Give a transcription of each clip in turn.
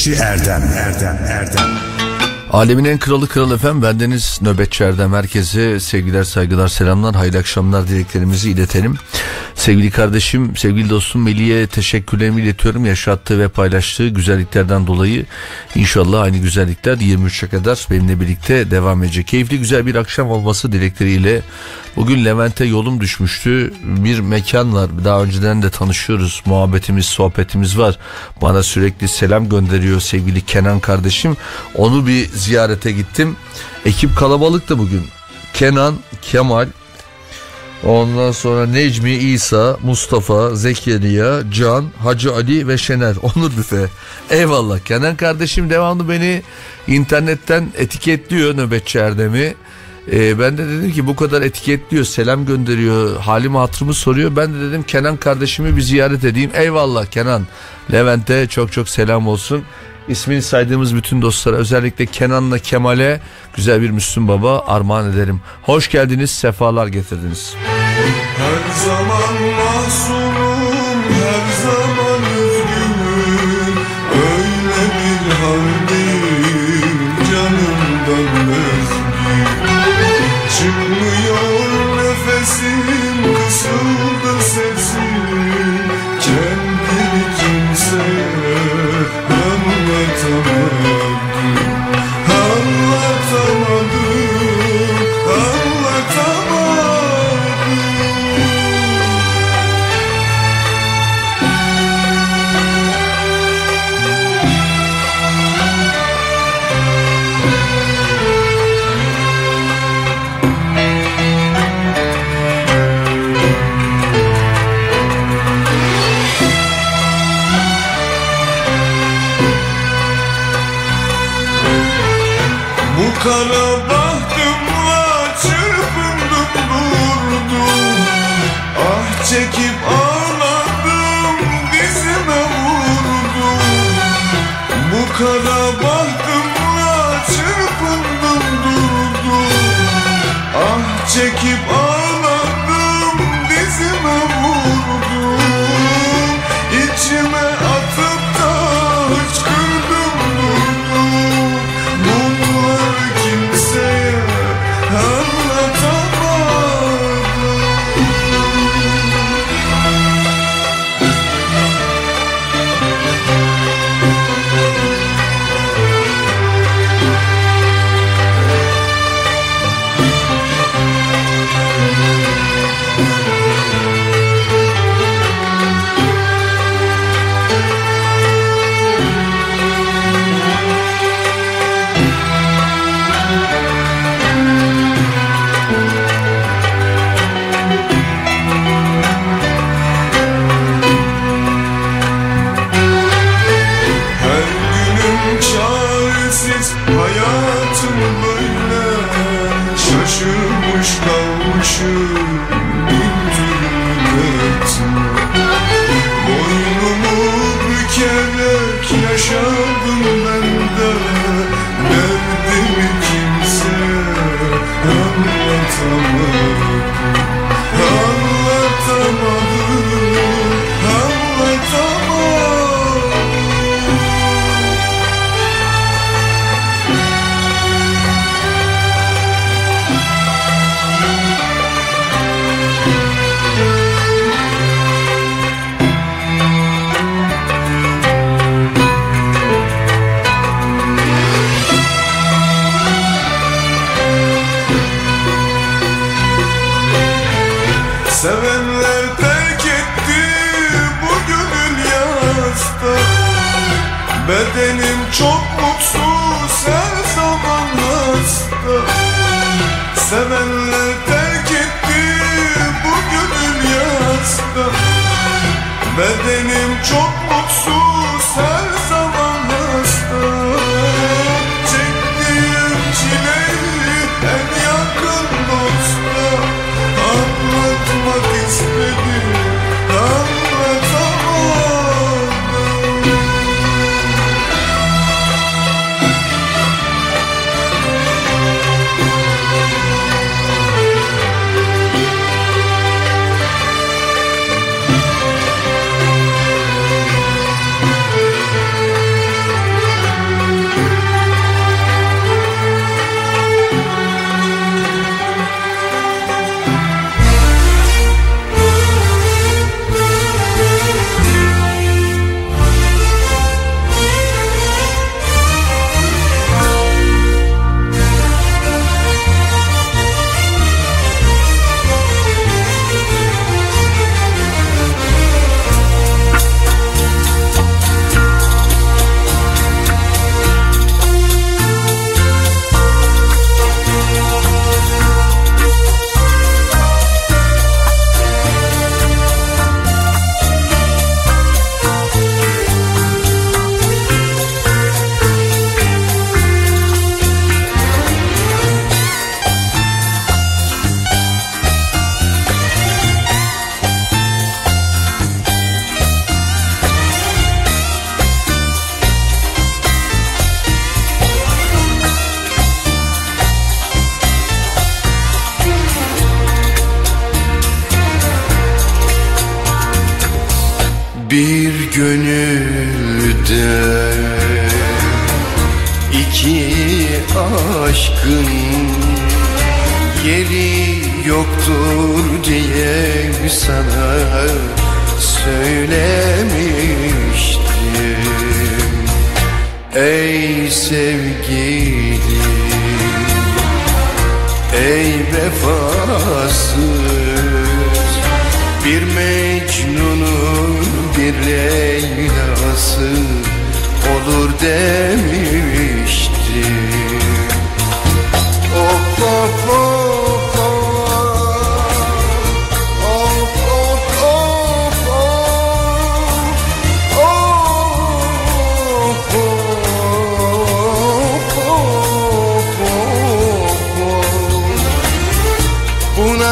Nöbetçi Erdem. Erdem Erdem. Alemin en kralı kral efem bendeniz nöbetçi Erdem. Herkese sevgiler saygılar selamlar. Hayırlı akşamlar dileklerimizi iletelim. Sevgili kardeşim sevgili dostum Melih'e teşekkürlerimi iletiyorum yaşattığı ve paylaştığı güzelliklerden dolayı. İnşallah aynı güzellikler 23'e kadar benimle birlikte devam edecek. Keyifli güzel bir akşam olması dilekleriyle. Bugün Levent'e yolum düşmüştü. Bir mekan var. Daha önceden de tanışıyoruz. Muhabbetimiz sohbetimiz var. Bana sürekli selam gönderiyor sevgili Kenan kardeşim. Onu bir ziyarete gittim. Ekip kalabalıktı bugün. Kenan, Kemal, ondan sonra Necmi, İsa, Mustafa, Zekeriya, Can, Hacı Ali ve Şener. Onur büfe. Eyvallah. Kenan kardeşim devamlı beni internetten etiketliyor nöbetçi Erdem'i. Ee, ben de dedim ki bu kadar etiketliyor, selam gönderiyor, halimi hatırımı soruyor. Ben de dedim Kenan kardeşimi bir ziyaret edeyim. Eyvallah Kenan. Levent'e çok çok selam olsun ismini saydığımız bütün dostlara özellikle Kenan'la Kemal'e güzel bir Müslüm Baba armağan ederim. Hoş geldiniz, sefalar getirdiniz. Her zaman Şaşırmış kalmışım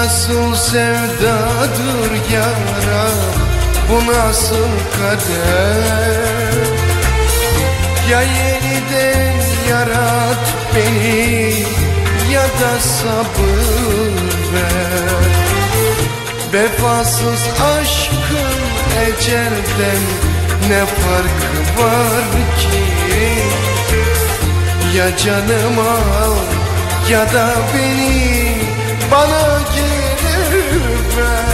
nasıl sevdadır yara Bu nasıl kader? Ya yeniden yarat beni Ya da sabır ver. Vefasız aşkın ecelden ne farkı var ki? Ya canım al ya da beni bana geri ver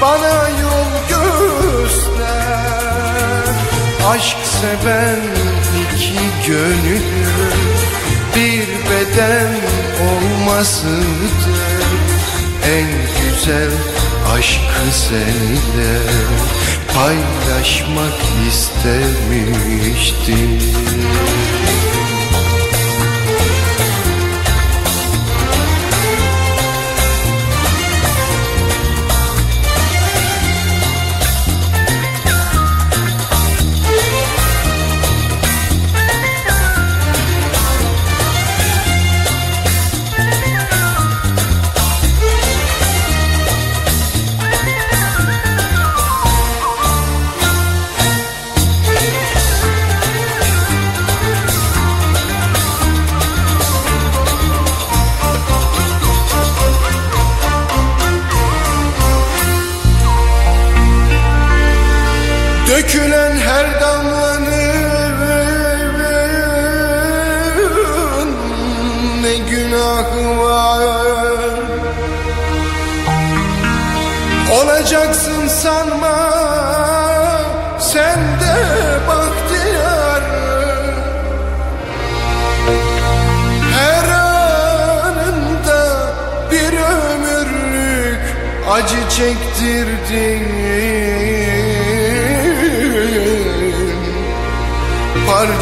Bana yol göster. Aşk seven iki gönül bir beden olmasıdır. En güzel aşkı seninle paylaşmak istemiştim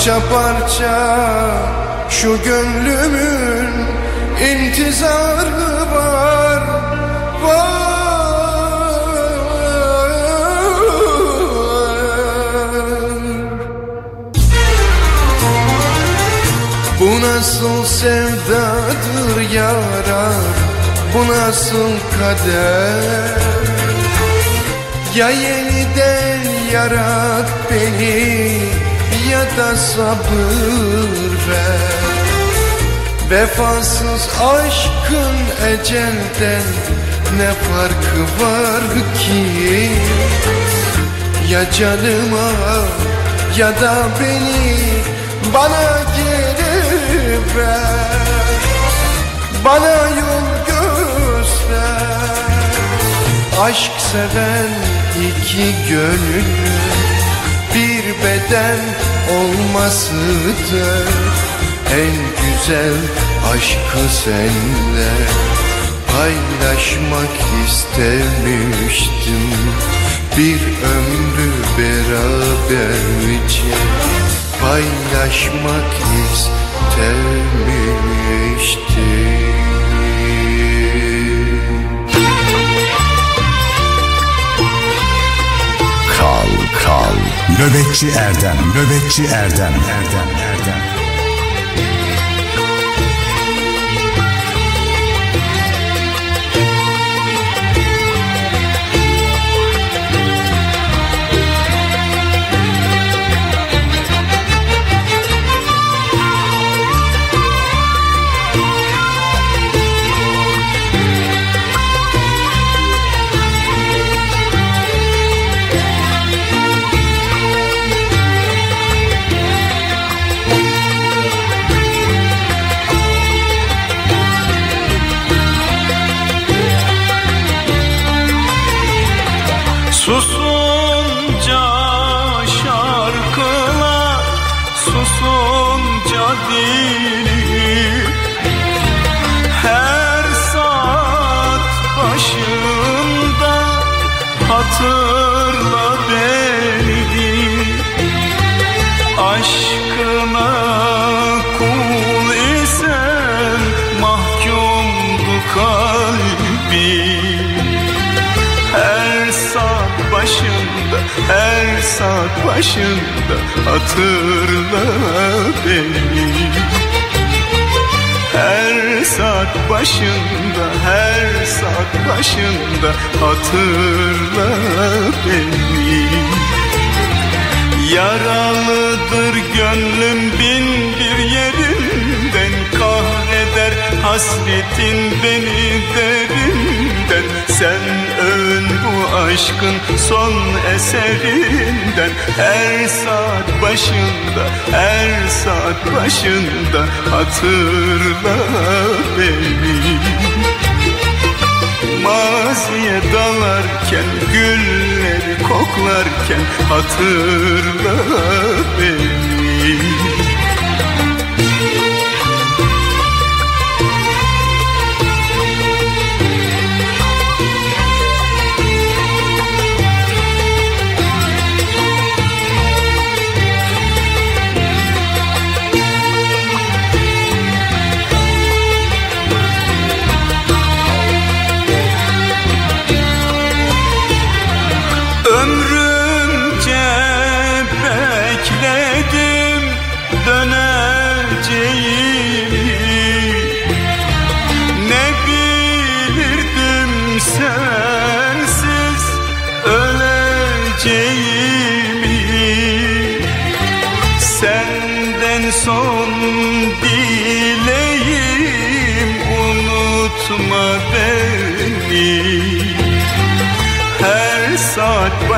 Parça parça şu gönlümün intizarı var var. Bu nasıl sevdadır yarar Bu nasıl kader? Ya yeniden yarat beni Ya da sabır ver. Vefasız aşkın ecelden ne farkı var ki? Ya canıma ya da beni bana geri ver. Bana yol göster. Aşk seven iki gönül bir beden olmasıdır. En güzel aşkı senle paylaşmak istemiştim. Bir ömrü beraberce paylaşmak istemiştim Kral Kral. Nöbetçi Erdem Nöbetçi Erdem Erdem Erdem. saat saat başında Hatırla beni. Maziye dalarken gülleri koklarken hatırla beni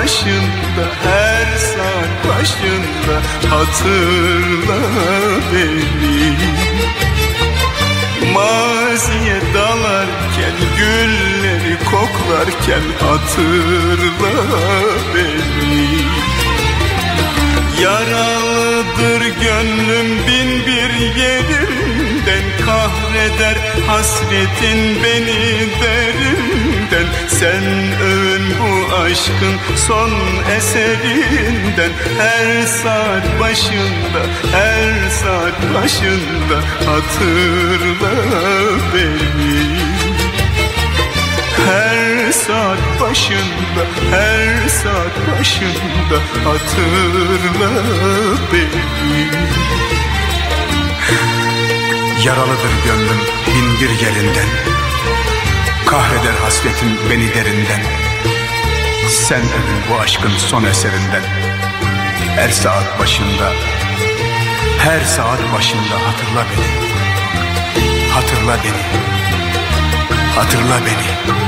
başında, her saat başında hatırla beni. Maziye dalarken, gülleri koklarken hatırla beni. Yaralıdır gönlüm bin bir yerinden Kahreder hasretin beni derinden. Sen ön bu aşkın son eserinden. Her saat başında, her saat başında Hatırla beni. Her saat başında, her saat başında hatırla beni. Yaralıdır gönlüm bin bir yerinden. Kahreder hasretin beni derinden. Sen ölün bu aşkın son eserinden. Her saat başında Her saat başında hatırla beni. Hatırla beni. Hatırla beni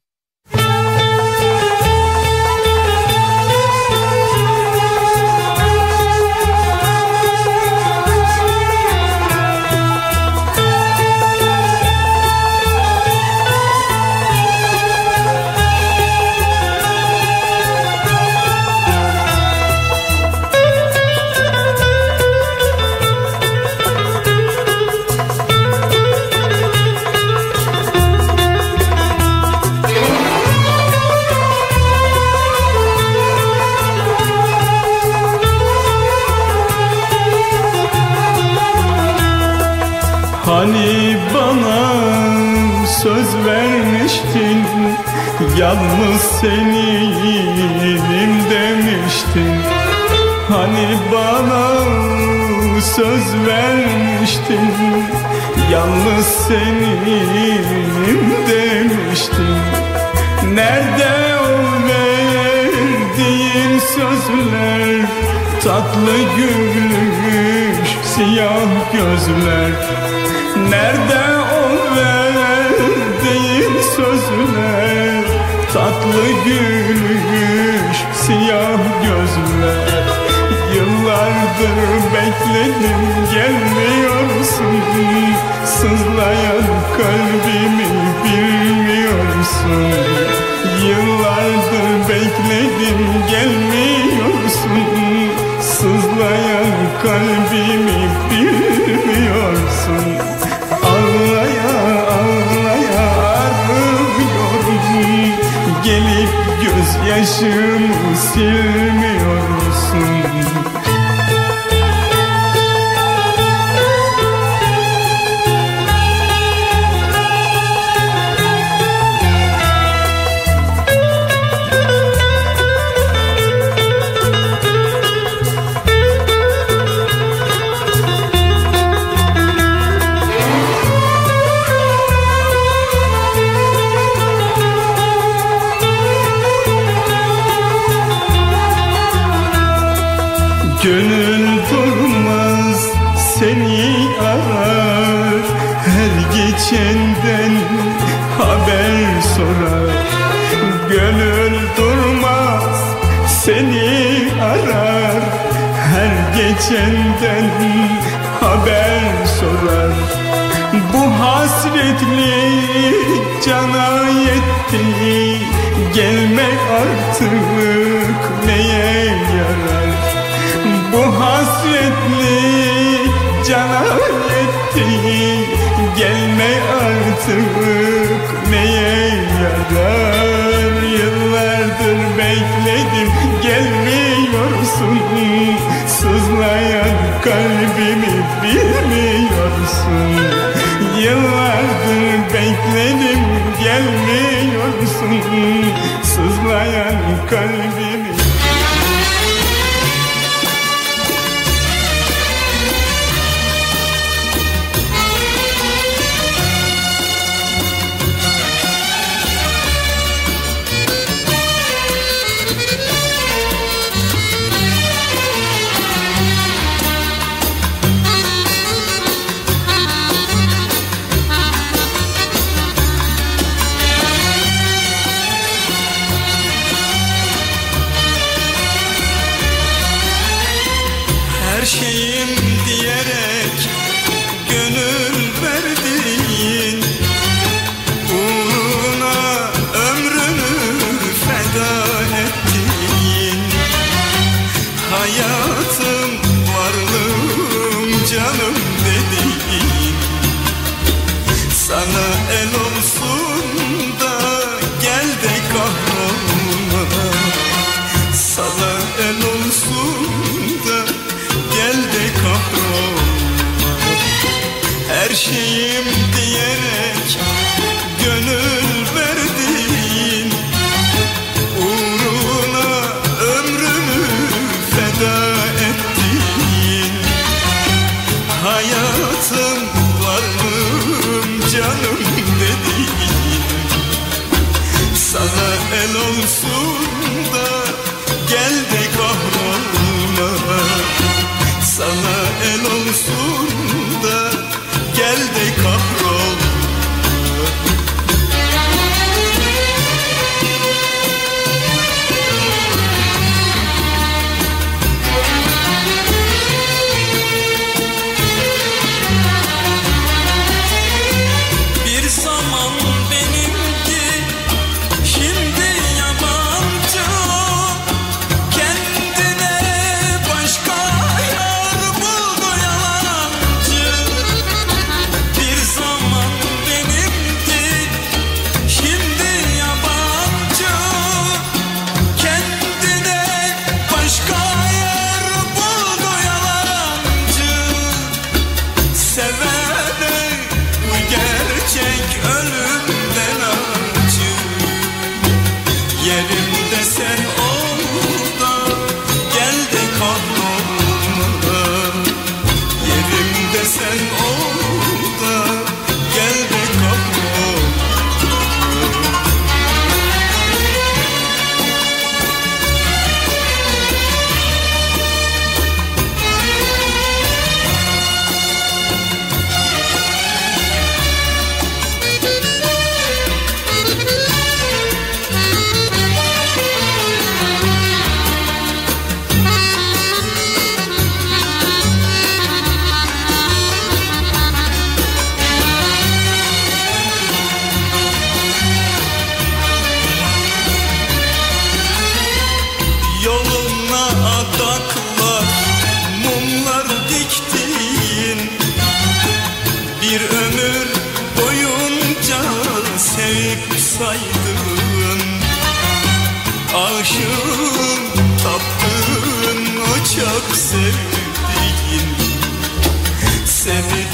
Hani bana söz vermiştin Yalnız seninim demiştin. Hani bana söz vermiştin Yalnız seninim demiştin. Nerede o verdiğin sözler? Tatlı gülüş siyah gözler Nerede o verdiğin sözler Tatlı gülüş siyah gözler Yıllardır bekledim gelmiyorsun. Sızlayan kalbimi bilmiyorsun. Yıllardır bekledim gelmiyorsun. Sızlayan kalbimi bilmiyorsun gözyaşımı silmiyorsun senden haber sorar. Bu hasretli cana yetti. Gelmek artık neye yarar? Bu hasretli cana yetti. Gelme artık neye yarar? sızlayan kalbimi bilmiyorsun. Yıllardır bekledim gelmiyorsun. Sızlayan kalbimi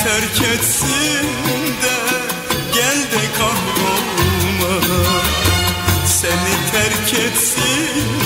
terk etsin de gel de kahrolma. Seni terk etsin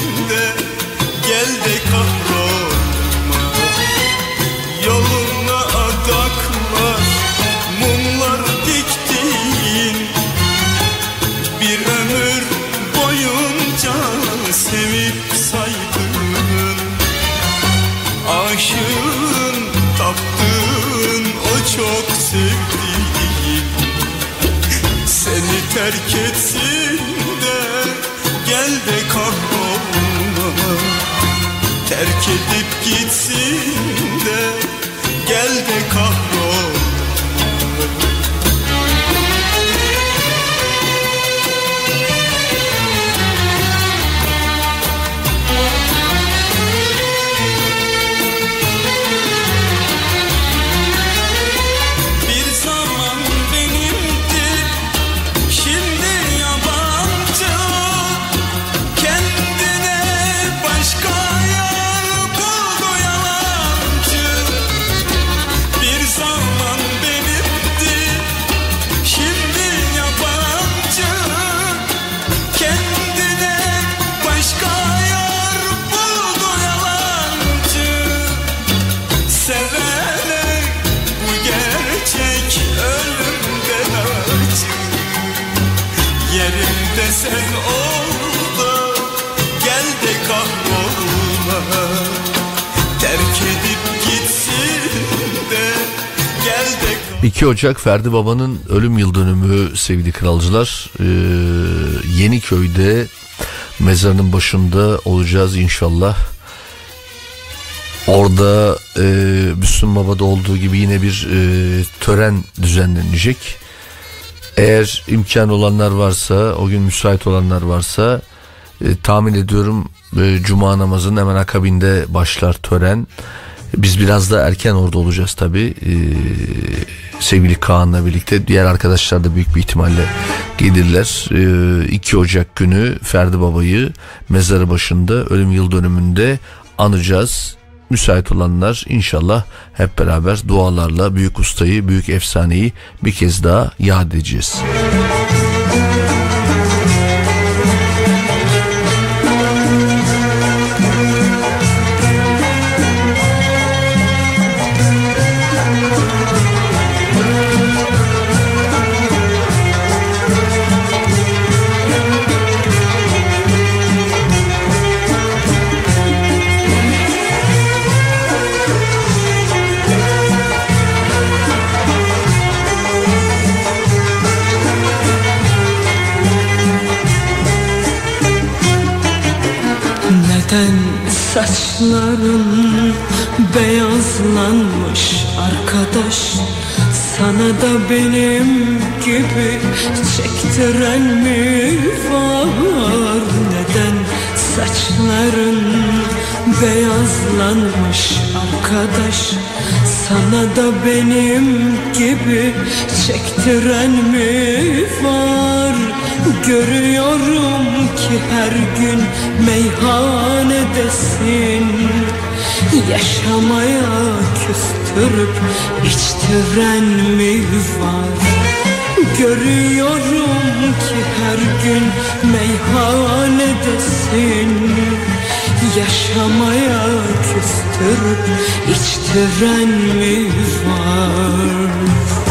2 Ocak Ferdi Baba'nın ölüm yıl dönümü sevgili kralcılar. Ee, Yeniköy'de mezarının başında olacağız inşallah. Orada e, Müslüm Baba'da olduğu gibi yine bir e, tören düzenlenecek. Eğer imkan olanlar varsa, o gün müsait olanlar varsa e, tahmin ediyorum e, Cuma namazının hemen akabinde başlar tören. Biz biraz da erken orada olacağız tabi. sevgili Kaan'la birlikte diğer arkadaşlar da büyük bir ihtimalle gelirler. E, 2 Ocak günü Ferdi Baba'yı mezarı başında ölüm yıl dönümünde anacağız. Müsait olanlar inşallah hep beraber dualarla büyük ustayı, büyük efsaneyi bir kez daha yad edeceğiz. Neden saçların beyazlanmış arkadaş. Sana da benim gibi çektiren mi var. Neden saçların beyazlanmış arkadaş? Sana da benim gibi çektiren mi var Görüyorum ki her gün meyhanedesin. Yaşamaya küstürüp içtiren mi var? Görüyorum ki her gün meyhanedesin. Yaşamaya küstürüp içtiren mi var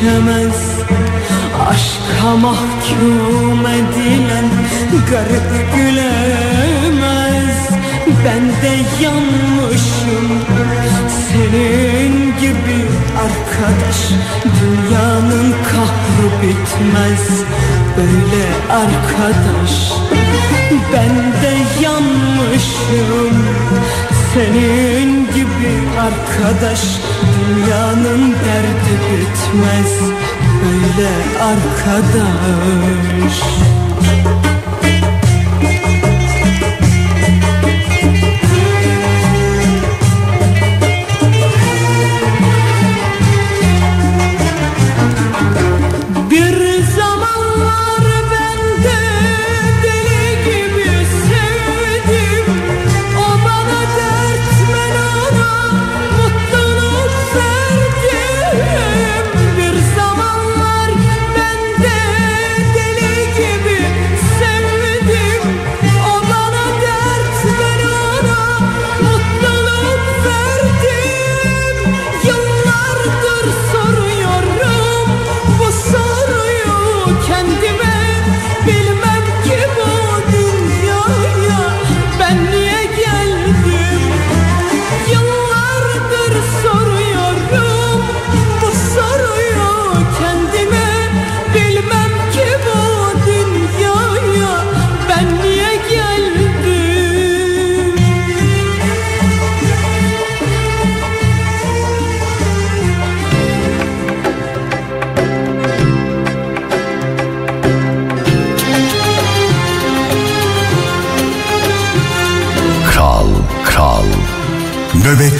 çekemez Aşka mahkum edilen garip gülemez. Ben de yanmışım. Senin gibi arkadaş Dünyanın kahrı bitmez. Böyle arkadaş Ben de yanmışım. Senin gibi arkadaş Dünyanın derdi bitmez böyle arkadaş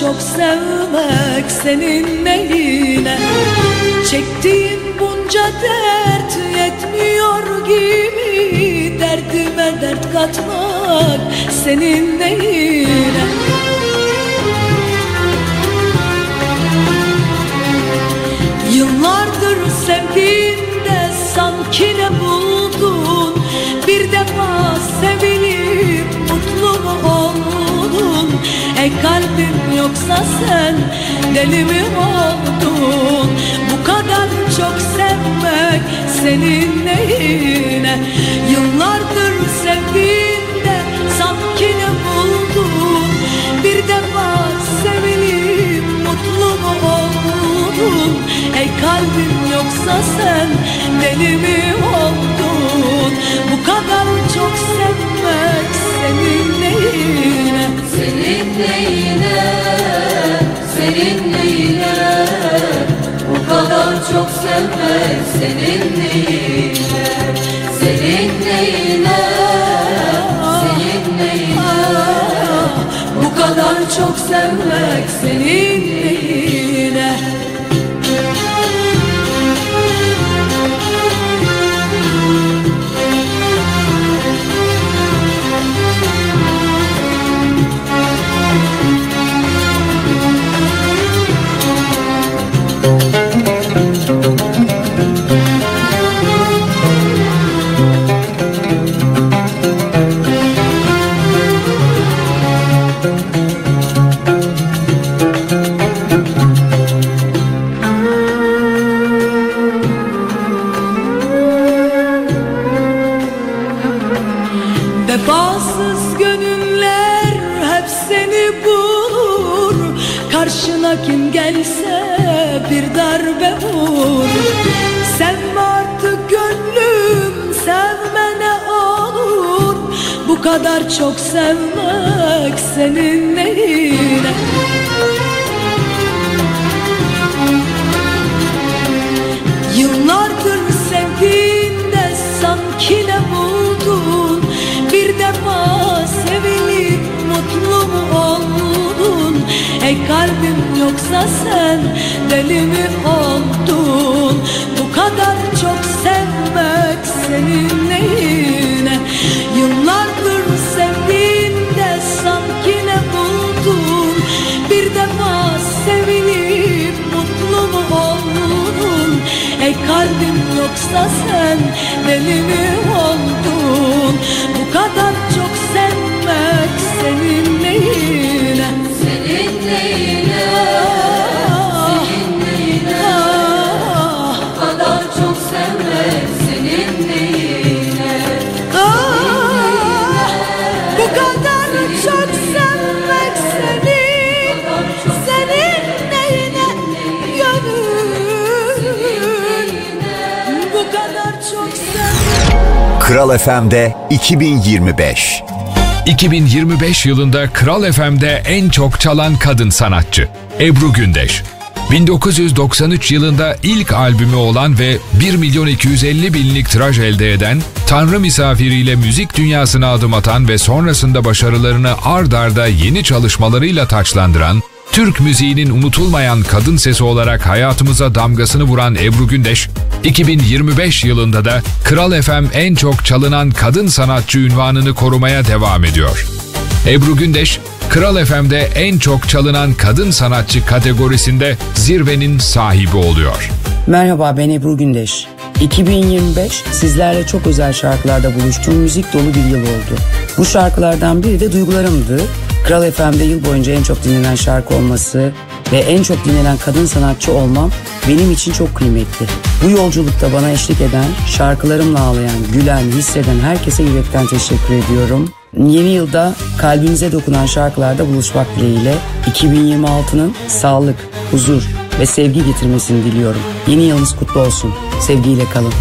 çok sevmek senin neyine Çektiğim bunca dert yetmiyor gibi Derdime dert katmak senin neyine Yıllardır sevdiğinde sanki ne buldun? Bir defa sevilip mutlu mu oldun Ey kalbim yoksa sen deli mi oldun? Bu kadar çok sevmek senin neyine? Yıllardır sevdiğinde sanki ne buldun? Bir defa sevilip mutlu mu oldun? Ey kalbim yoksa sen deli mi oldun? Bu kadar çok sevmek senin neyine Senin neyine, senin neyine Bu kadar çok sevmek senin neyine Senin neyine, senin neyine Bu kadar çok sevmek senin neyine Çok sevmek senin neyine Yıllardır sevdiğinde sanki ne buldun? Bir defa sevilip mutlu mu oldun? Ey kalbim yoksa sen deli mi oldun? Bu kadar çok sevmek senin yoksa sen deli mi oldun? Bu kadar çok sevmek senin neyine? Senin neyine Kral FM'de 2025. 2025 yılında Kral FM'de en çok çalan kadın sanatçı Ebru Gündeş. 1993 yılında ilk albümü olan ve 1 milyon 250 binlik tiraj elde eden, Tanrı misafiriyle müzik dünyasına adım atan ve sonrasında başarılarını ard arda yeni çalışmalarıyla taçlandıran, Türk müziğinin unutulmayan kadın sesi olarak hayatımıza damgasını vuran Ebru Gündeş, 2025 yılında da Kral FM en çok çalınan kadın sanatçı ünvanını korumaya devam ediyor. Ebru Gündeş, Kral FM'de en çok çalınan kadın sanatçı kategorisinde zirvenin sahibi oluyor. Merhaba ben Ebru Gündeş. 2025 sizlerle çok özel şarkılarda buluştuğum müzik dolu bir yıl oldu. Bu şarkılardan biri de duygularımdı. Kral FM'de yıl boyunca en çok dinlenen şarkı olması ve en çok dinlenen kadın sanatçı olmam benim için çok kıymetli. Bu yolculukta bana eşlik eden, şarkılarımla ağlayan, gülen, hisseden herkese yürekten teşekkür ediyorum. Yeni yılda kalbinize dokunan şarkılarda buluşmak dileğiyle 2026'nın sağlık, huzur ve sevgi getirmesini diliyorum. Yeni yılınız kutlu olsun. Sevgiyle kalın.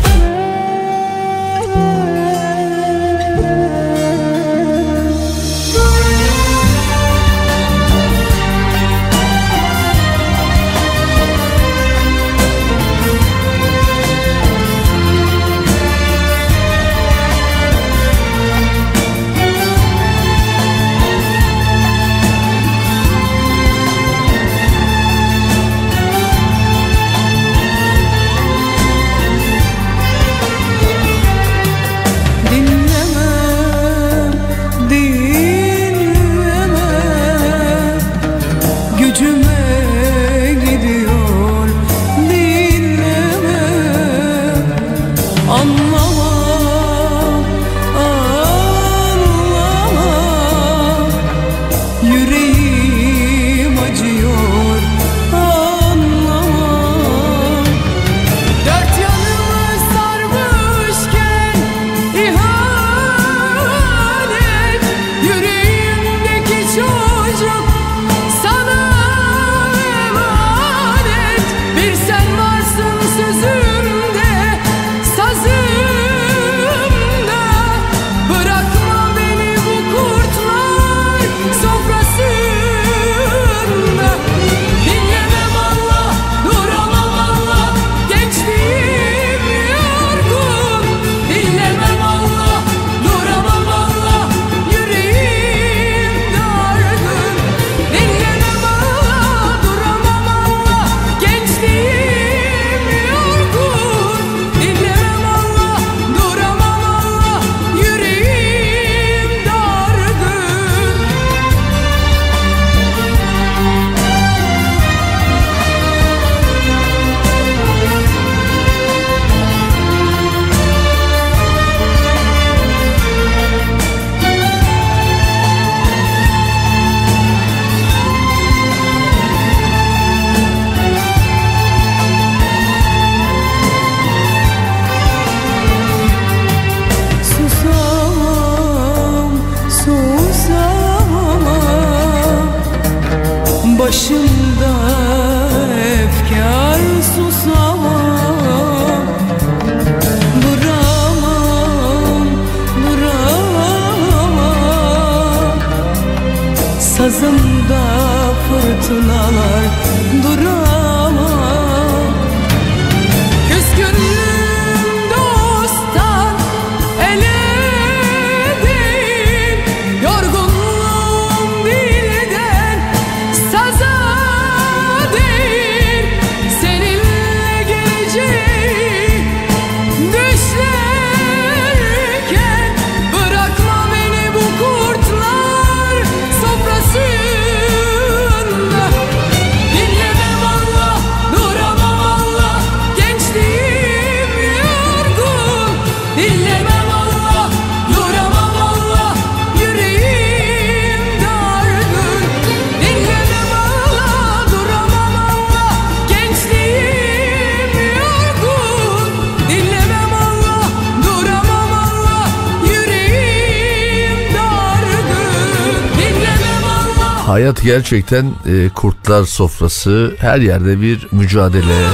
Gerçekten e, kurtlar sofrası. Her yerde bir mücadele.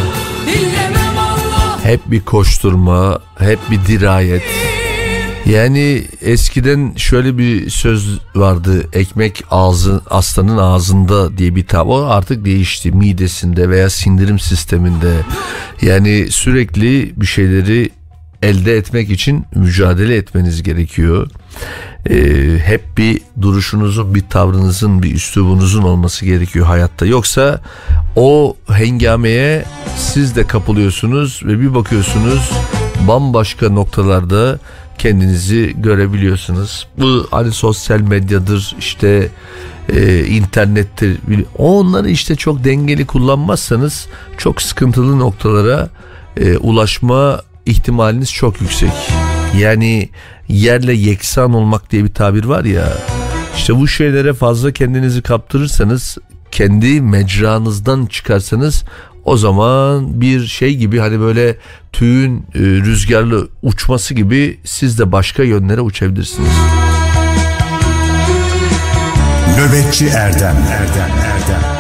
Hep bir koşturma, hep bir dirayet. Yani eskiden şöyle bir söz vardı. Ekmek ağzı aslanın ağzında diye bir tab. O artık değişti. Midesinde veya sindirim sisteminde. Yani sürekli bir şeyleri elde etmek için mücadele etmeniz gerekiyor. Ee, hep bir duruşunuzun, bir tavrınızın, bir üslubunuzun olması gerekiyor hayatta. Yoksa o hengameye siz de kapılıyorsunuz ve bir bakıyorsunuz bambaşka noktalarda kendinizi görebiliyorsunuz. Bu hani sosyal medyadır işte e, internettir. Onları işte çok dengeli kullanmazsanız çok sıkıntılı noktalara e, ulaşma ihtimaliniz çok yüksek. Yani yerle yeksan olmak diye bir tabir var ya. İşte bu şeylere fazla kendinizi kaptırırsanız kendi mecranızdan çıkarsanız o zaman bir şey gibi hani böyle tüyün e, rüzgarlı uçması gibi siz de başka yönlere uçabilirsiniz. Nöbetçi Erdem Erdem Erdem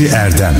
Nöbetçi Erdem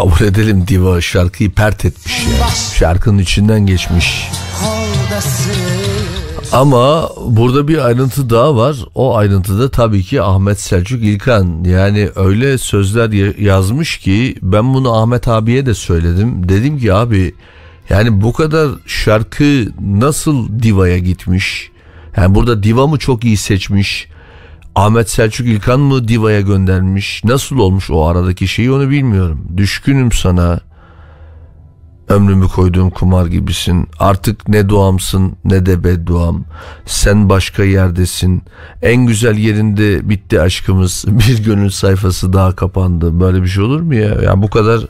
kabul edelim diva şarkıyı pert etmiş yani. Şarkının içinden geçmiş. Ama burada bir ayrıntı daha var. O ayrıntıda tabii ki Ahmet Selçuk İlkan. Yani öyle sözler ya- yazmış ki ben bunu Ahmet abiye de söyledim. Dedim ki abi yani bu kadar şarkı nasıl divaya gitmiş? Yani burada diva mı çok iyi seçmiş? Ahmet Selçuk İlkan mı divaya göndermiş? Nasıl olmuş o aradaki şeyi onu bilmiyorum. Düşkünüm sana. Ömrümü koyduğum kumar gibisin. Artık ne duamsın ne de bedduam. Sen başka yerdesin. En güzel yerinde bitti aşkımız. Bir gönül sayfası daha kapandı. Böyle bir şey olur mu ya? Ya bu kadar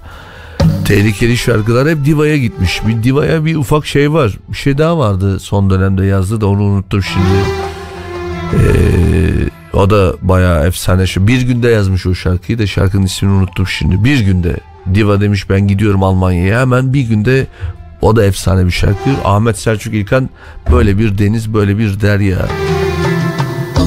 tehlikeli şarkılar hep divaya gitmiş. Bir divaya bir ufak şey var. Bir şey daha vardı son dönemde yazdı da onu unuttum şimdi. Ee, o da bayağı efsane. Bir günde yazmış o şarkıyı da şarkının ismini unuttum şimdi. Bir günde Diva demiş ben gidiyorum Almanya'ya hemen bir günde o da efsane bir şarkı. Ahmet Selçuk İlkan böyle bir deniz böyle bir derya.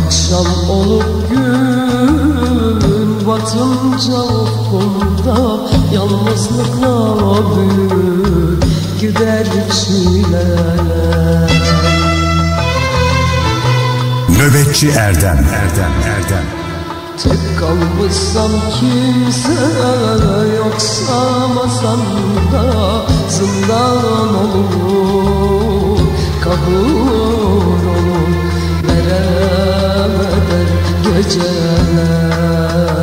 Akşam olup gün batınca ufkumda Yalnızlıkla büyür gider çileler Nöbetçi Erdem. Erdem Erdem. Tek kalmışsam kimse yoksa masamda Zindan olur, kabul olur. Verem eder geceler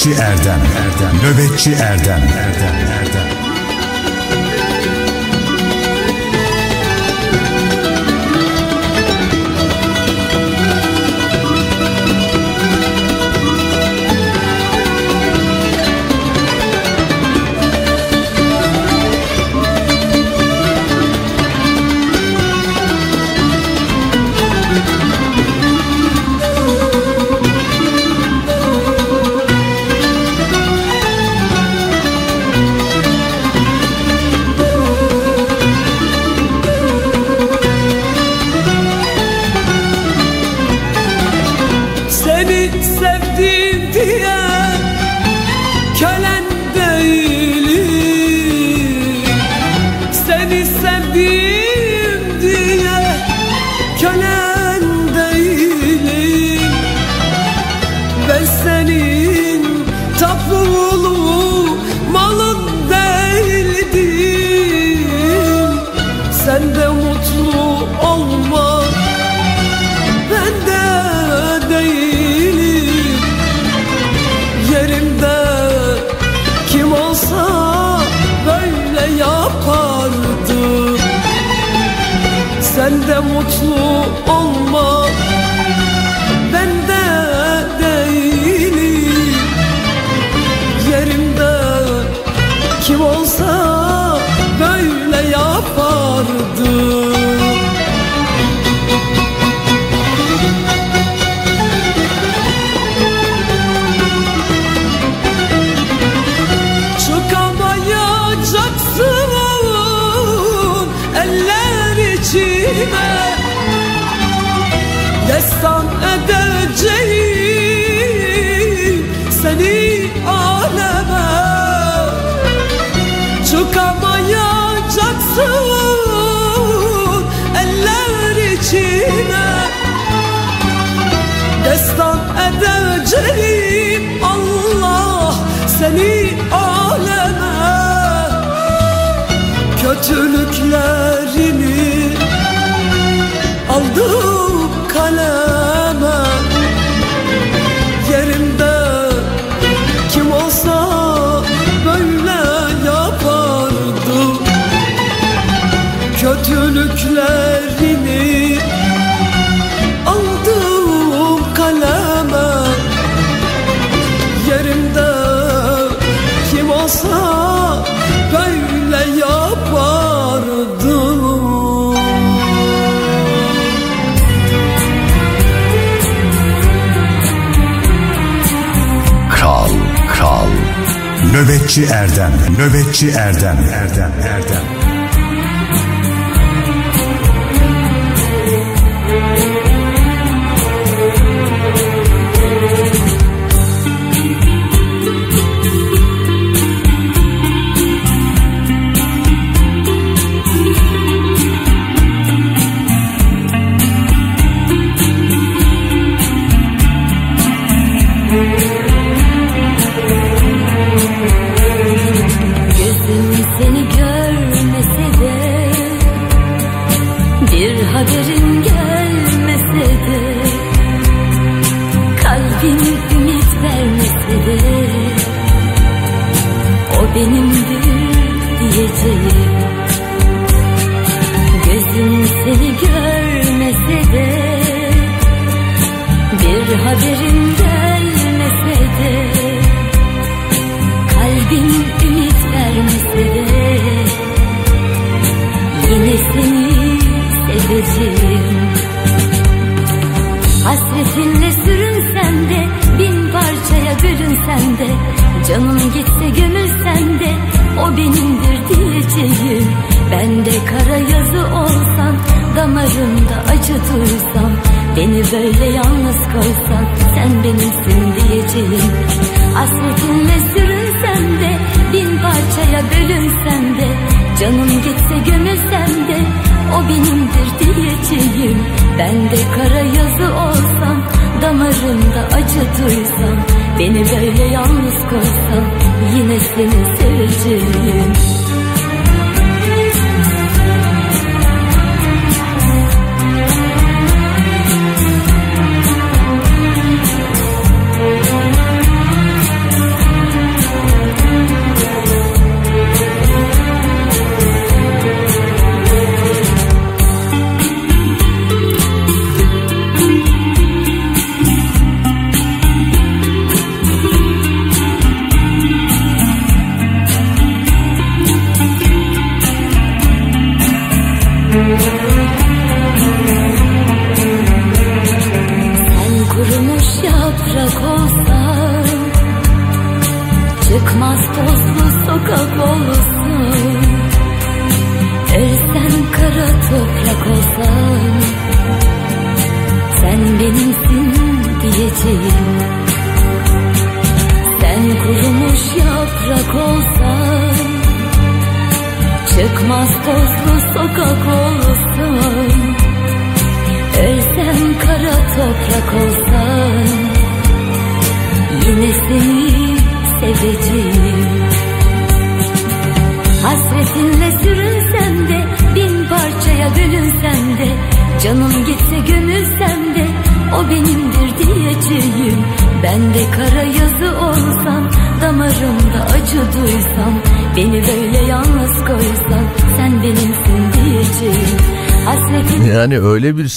Nöbetçi Erdem, Erdem. Nöbetçi Erdem, Erdem. Erdem.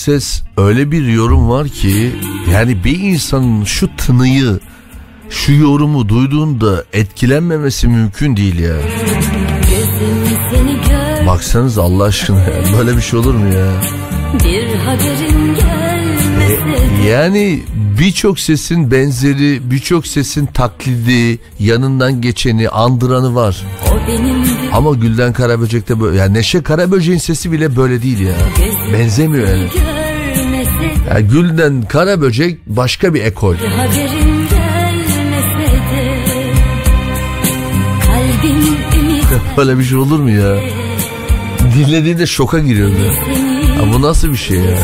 Ses, öyle bir yorum var ki yani bir insanın şu tınıyı, şu yorumu duyduğunda etkilenmemesi mümkün değil ya. Baksanız Allah aşkına ya, böyle bir şey olur mu ya? Bir haberin gelmese Yani birçok sesin benzeri, birçok sesin taklidi, yanından geçeni, andıranı var. Ama Gülden Karaböcek'te böyle, yani Neşe Karaböcek'in sesi bile böyle değil ya. Benzemiyor yani. görmese yani gülden kara böcek başka bir ekol. Böyle bir şey olur mu ya? Dinlediğinde şoka giriyorum ya. ya bu nasıl bir şey ya?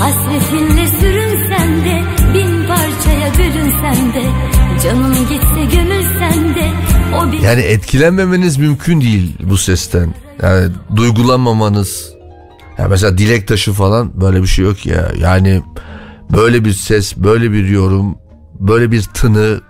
Hasretinle sürünsen de bin parçaya bölünsen de canım gitse gömülsen de o bir... Yani etkilenmemeniz mümkün değil bu sesten. Yani duygulanmamanız, ya mesela dilek taşı falan böyle bir şey yok ya. Yani böyle bir ses, böyle bir yorum, böyle bir tını.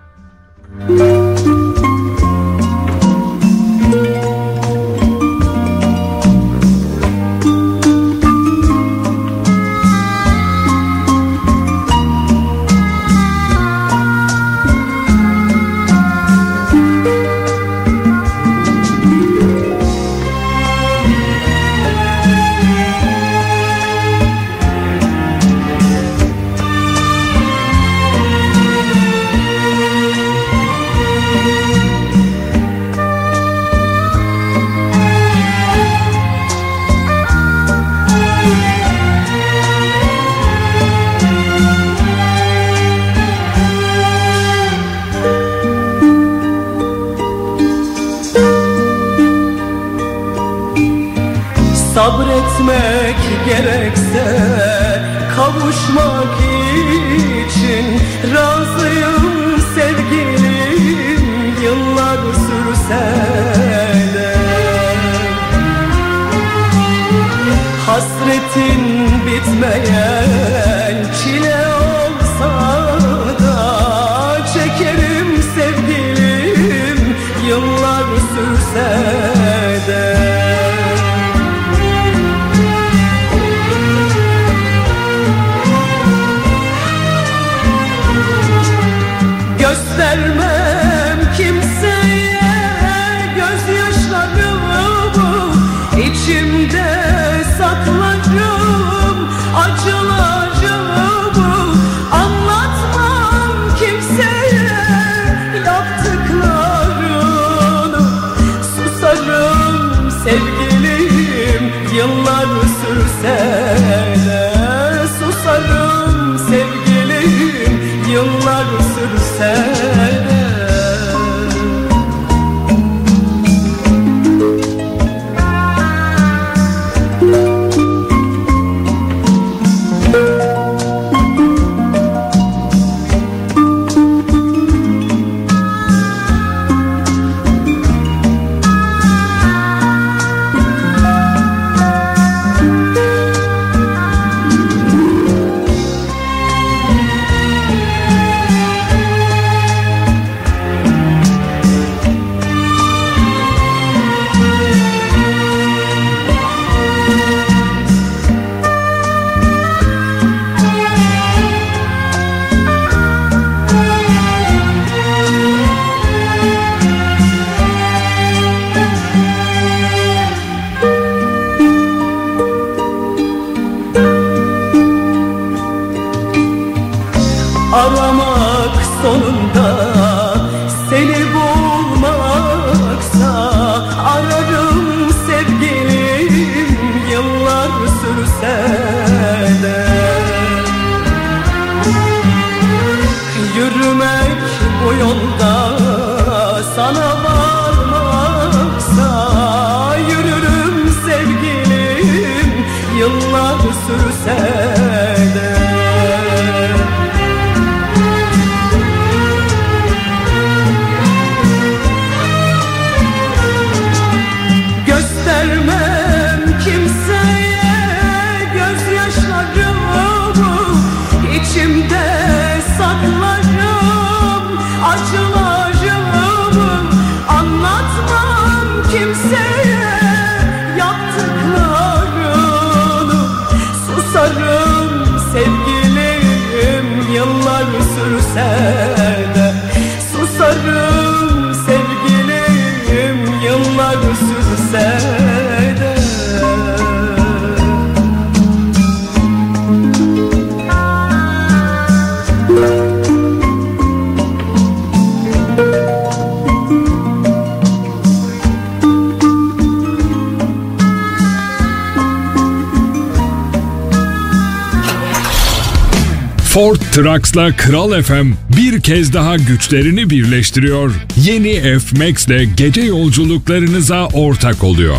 Trucks'la Kral FM bir kez daha güçlerini birleştiriyor. Yeni F-Max ile gece yolculuklarınıza ortak oluyor.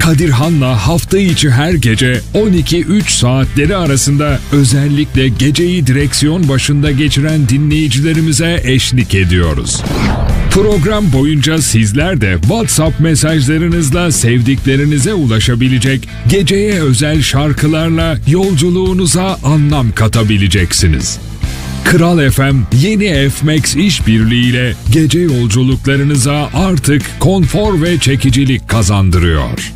Kadirhan'la hafta içi her gece 12-3 saatleri arasında özellikle geceyi direksiyon başında geçiren dinleyicilerimize eşlik ediyoruz. Program boyunca sizler de WhatsApp mesajlarınızla sevdiklerinize ulaşabilecek, geceye özel şarkılarla yolculuğunuza anlam katabileceksiniz. Kral FM yeni F-Max işbirliğiyle gece yolculuklarınıza artık konfor ve çekicilik kazandırıyor.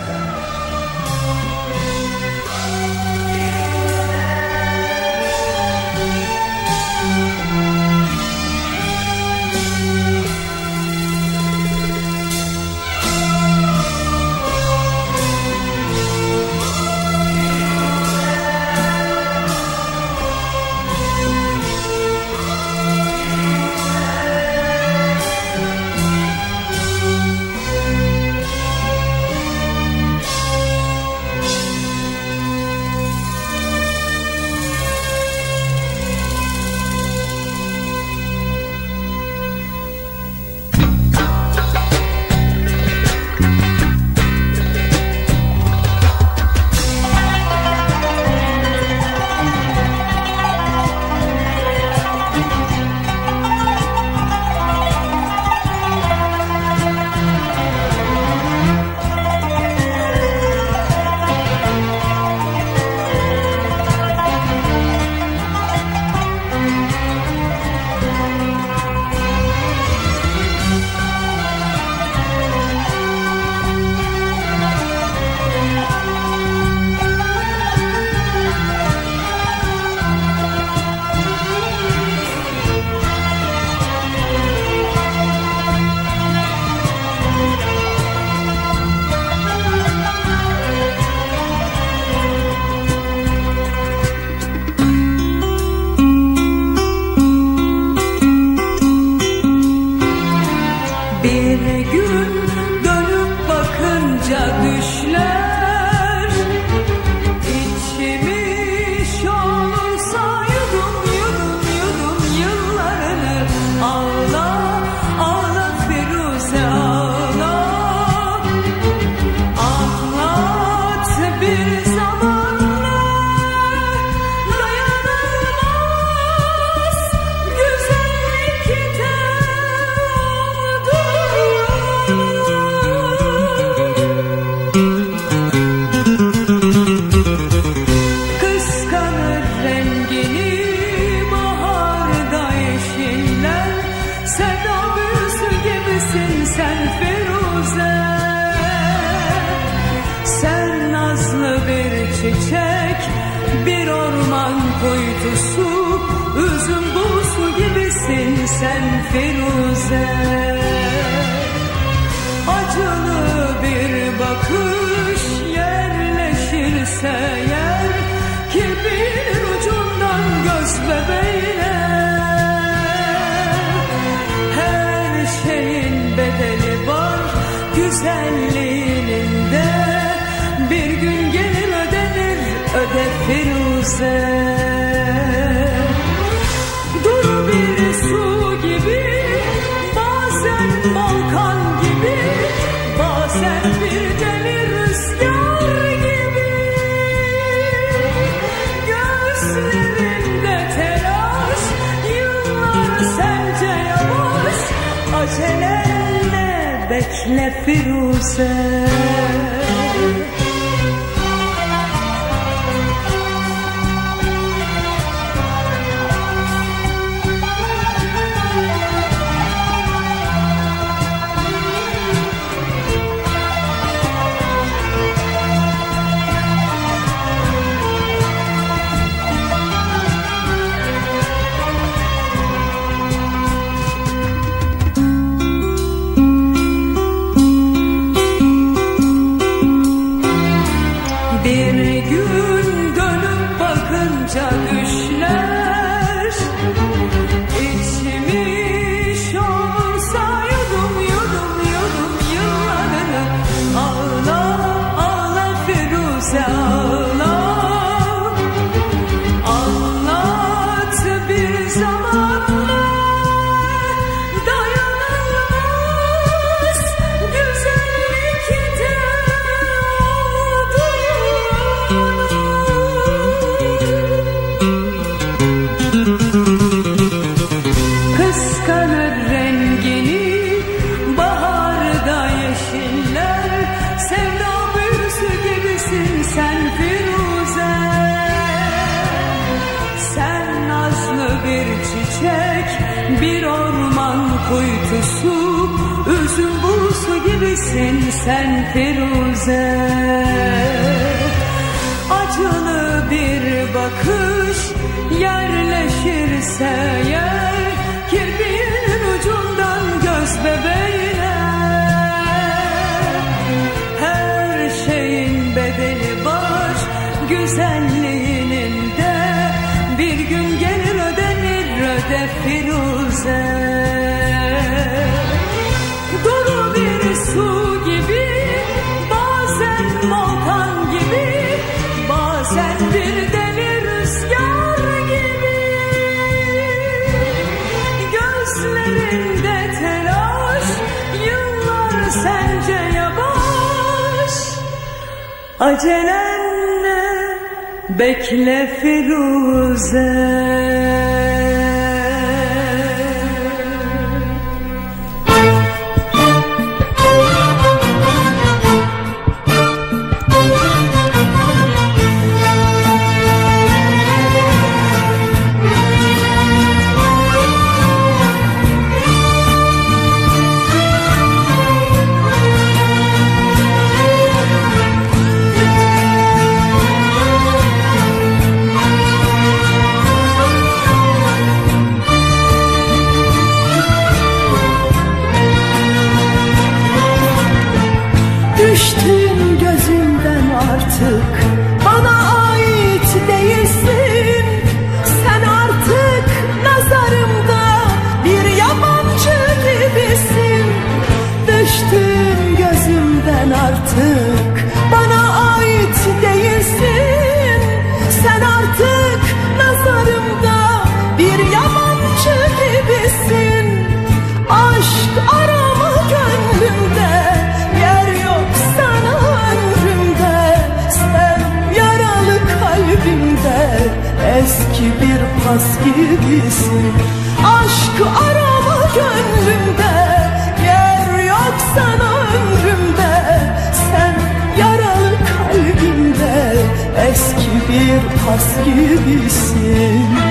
Acelenle bekle Firuze. gibisin. Aşk arama gönlümde Yer yok sana ömrümde. Sen yaralı kalbimde Eski bir pas gibisin.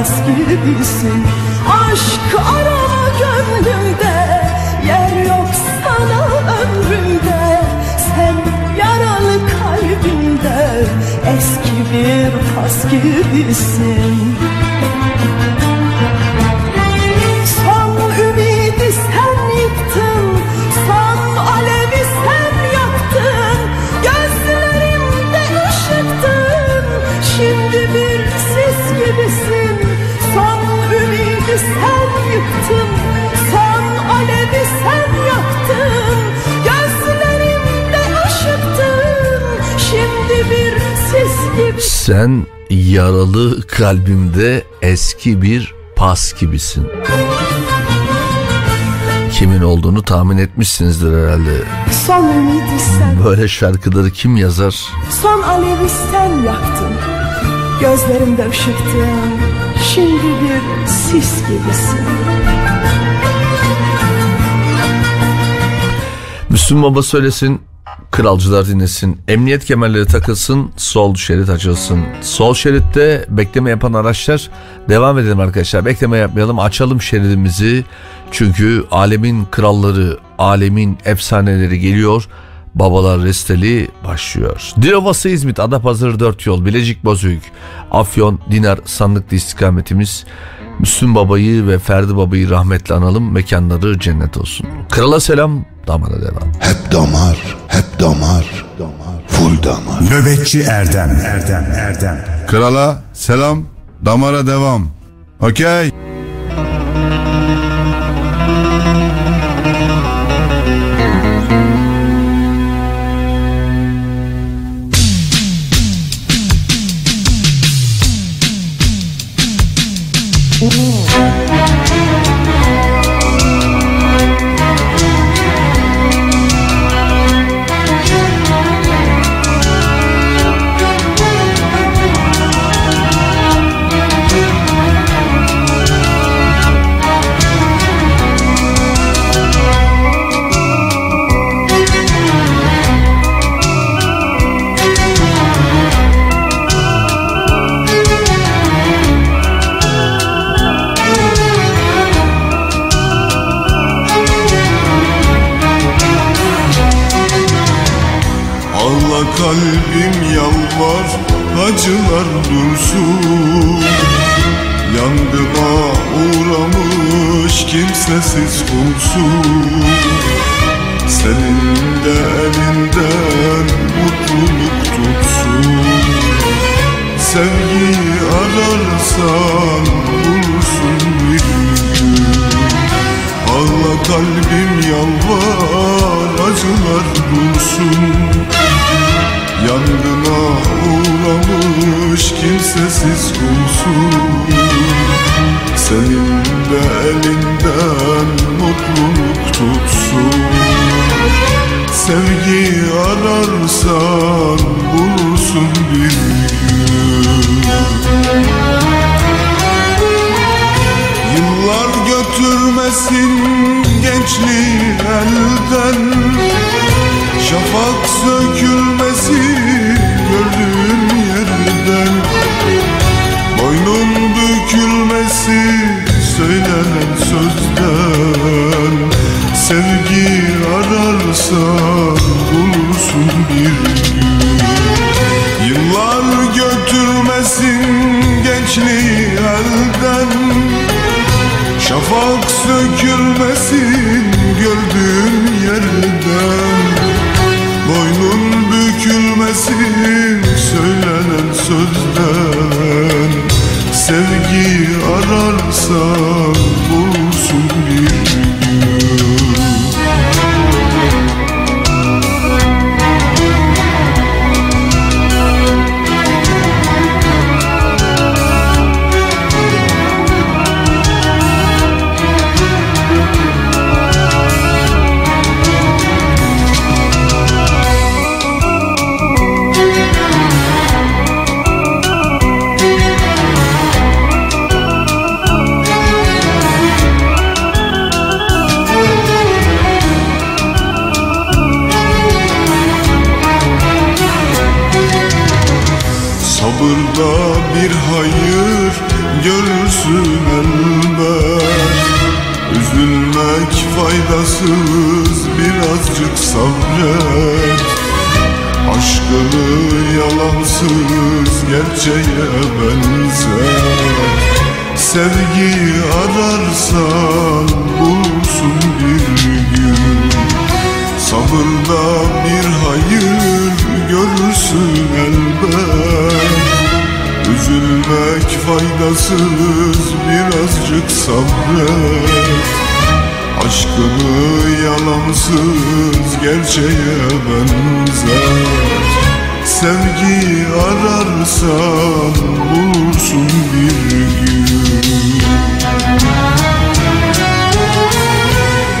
yaz gibisin. Aşk arama gönlümde Yer yok sana ömrümde. Sen yaralı kalbimde Eski bir pas gibisin. Sen yaralı kalbimde eski bir pas gibisin. Kimin olduğunu tahmin etmişsinizdir herhalde. Son ümidi sen. Böyle şarkıları kim yazar? Son alevi sen yaktın. Gözlerimde ışıktın. Şimdi bir sis gibisin. Müslüm Baba söylesin kralcılar dinlesin, emniyet kemerleri takılsın, sol şerit açılsın. Sol şeritte bekleme yapan araçlar devam edelim arkadaşlar. Bekleme yapmayalım, açalım şeridimizi. Çünkü alemin kralları, alemin efsaneleri geliyor. Babalar Resteli başlıyor. Dilovası İzmit, Adapazarı 4 yol, Bilecik Bozüyük, Afyon, Dinar, Sandıklı istikametimiz. Müslüm Baba'yı ve Ferdi Baba'yı rahmetle analım. Mekanları cennet olsun. Krala selam, damara devam. Hep damar, hep damar, damar, full damar. Nöbetçi Erdem, Erdem, Erdem. Krala selam, damara devam. Okey. Kimsesiz kulsun Senin de elinden mutluluk tutsun. Sevgiyi ararsan bulursun bir gün. Ağla kalbim yalvar acılar dursun Yangına uğramış kimsesiz kulsun Senin de elinden mutluluk tutsun. Sevgi ararsan bulursun bir gün. Yıllar götürmesin gençliği elden. Şafak sökülmesin söylenen sözden Sevgi ararsan bulursun bir gün. Yıllar götürmesin gençliği elden. Şafak sökülmesin gördüğün yerden. Boynun bükülmesin söylenen sözden Sevgi ararsan bulursun yalansız gerçeğe benzer. Sevgi ararsan bulursun bir gün.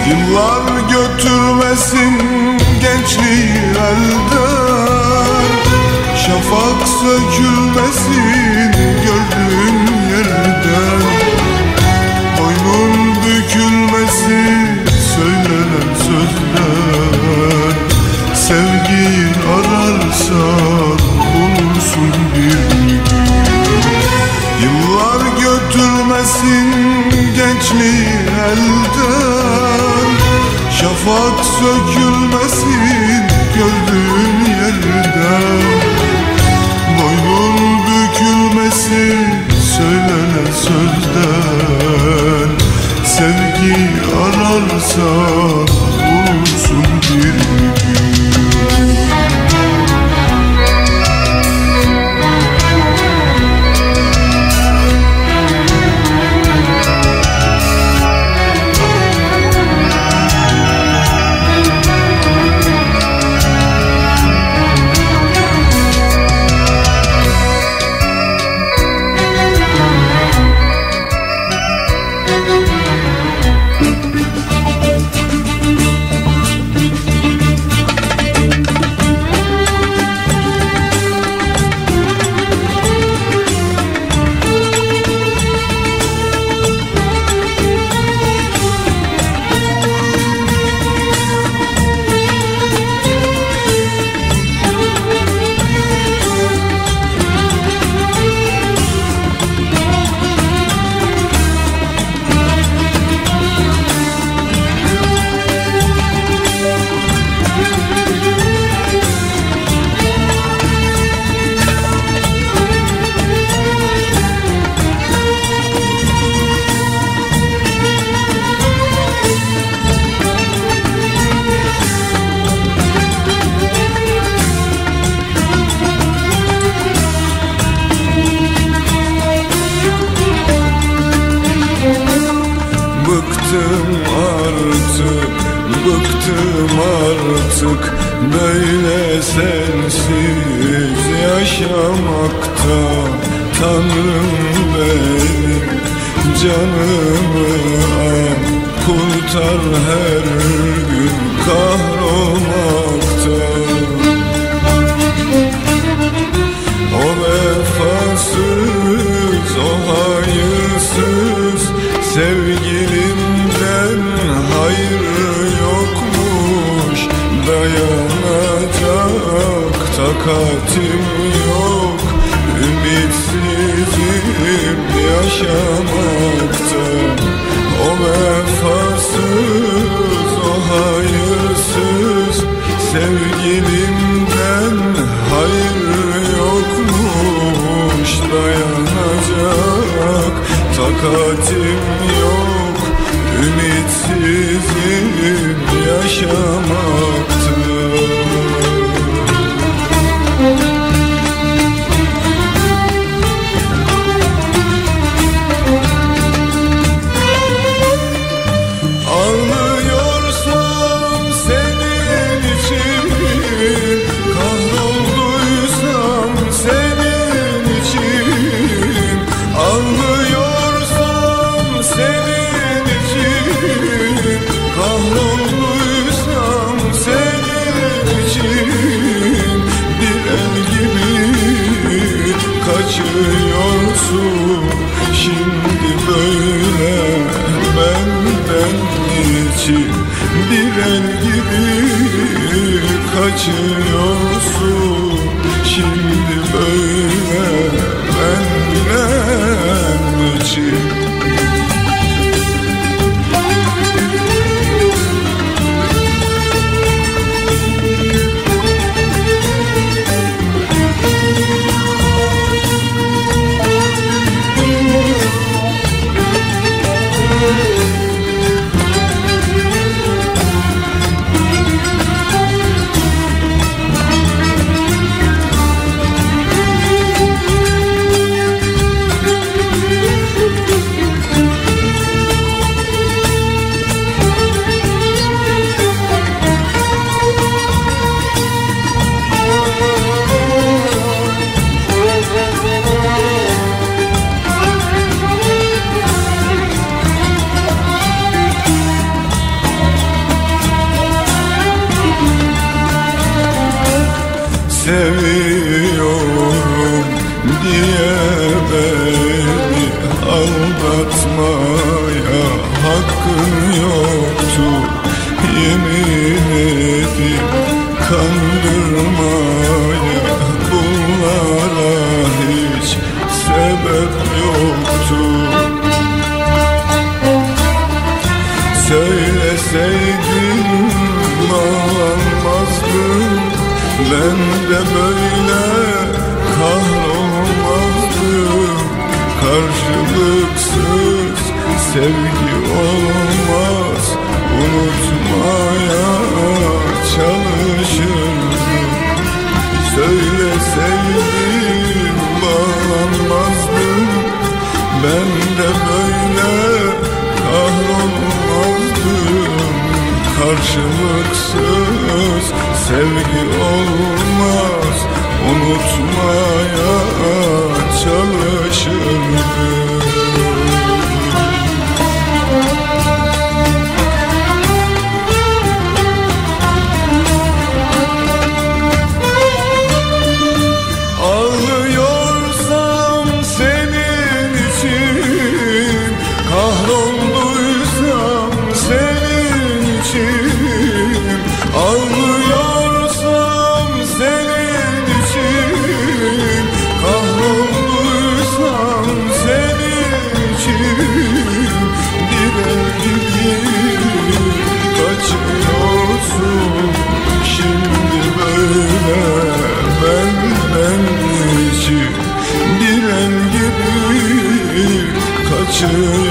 Yıllar götürmesin gençliği elden sökülmesin gördüğün yerden. Boynun bükülmesin söylenen sözden. Sevgi ararsan bulursun bıktım artık Böyle sensiz yaşamaktan Tanrım benim canımı al Kurtar her gün kahrolmaktan O vefasız, Dayanacak takatim yok. Ümitsizim yaşamaktan. O vefasız, o hayırsız. Sevgilimden hayır yokmuş. Dayanacak takatim yok. Ümitsizim yaşamaktan Bir el gibi kaçıyorsun. Şimdi böyle benden için sevgi olmaz Unutmaya çalışırdım. Söyle sevdim bağlanmazdım Ben de böyle kahrolmazdım. Karşılıksız sevgi olmaz Unutmaya should